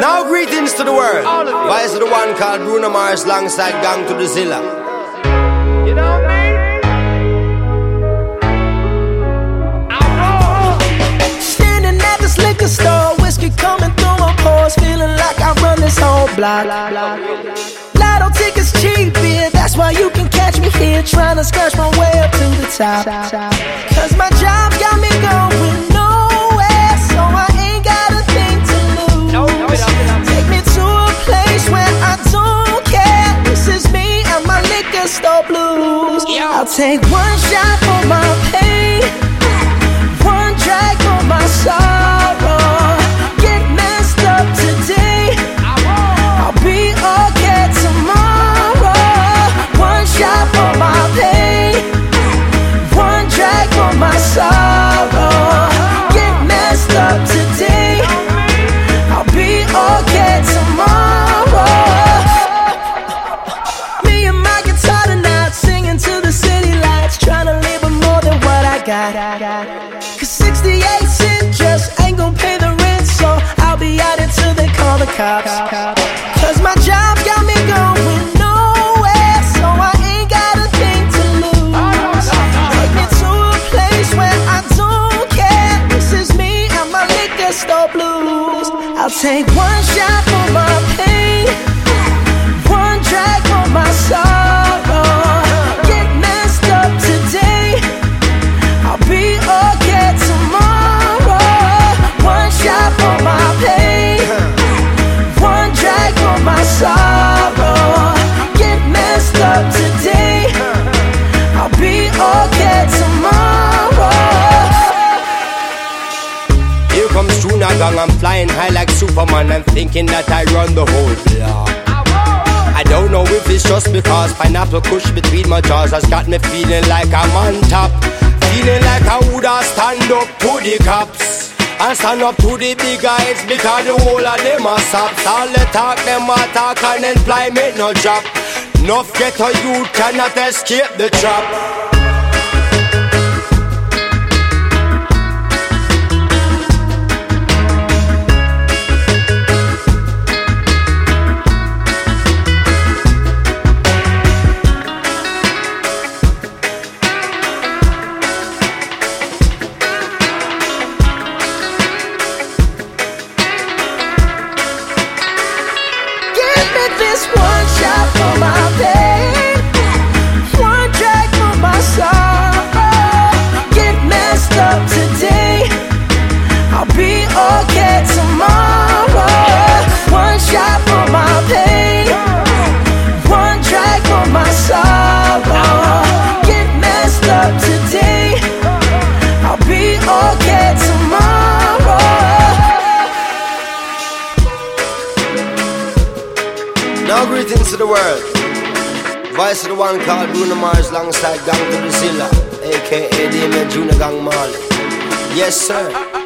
Now greetings to the world. Why is it the one called Bruno Mars alongside Gong to the Zilla? You know what I mean? Standing at this liquor store, whiskey coming through my pores, feeling like I run this whole block. Lotto tickets cheap, yeah, that's why you can catch me here, trying to scratch my way up to the top. Cause store blues. I'll take one shot for my pain, Cause 68 cent just ain't gonna pay the rent, so I'll be out until they call the cops. Cause my job got me going nowhere, so I ain't got a thing to lose. Me to a place where I don't care. This is me my liquor store blues. I'll take one shot for my Gang, I'm flying high like Superman. I'm thinking that I run the whole block. I don't know if it's just because pineapple kush between my jaws has got me feeling like I'm on top. Feeling like I woulda stand up to the cops. And stand up to the big guys because the whole of them are sops. All the talk, them a talk and employment no drop. Enough ghetto youth cannot escape the trap. To the world. Voice of the one called Bruno Mars alongside Gong to the Zilla, aka Damian Junior Gong Marley. Yes, sir.